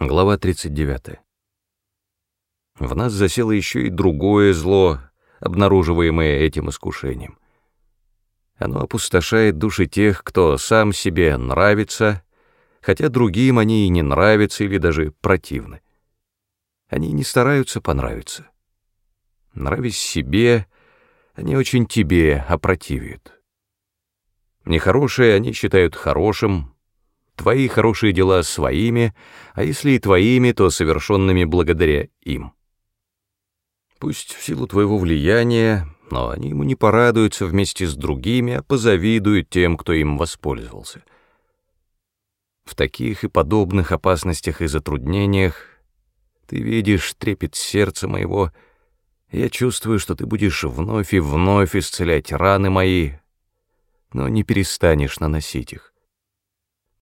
Глава 39. В нас засело еще и другое зло, обнаруживаемое этим искушением. Оно опустошает души тех, кто сам себе нравится, хотя другим они и не нравятся или даже противны. Они не стараются понравиться. Нравясь себе, они очень тебе опротивят. Нехорошее они считают хорошим, твои хорошие дела своими, а если и твоими, то совершенными благодаря им. Пусть в силу твоего влияния, но они ему не порадуются вместе с другими, а позавидуют тем, кто им воспользовался. В таких и подобных опасностях и затруднениях ты видишь трепет сердца моего, я чувствую, что ты будешь вновь и вновь исцелять раны мои, но не перестанешь наносить их.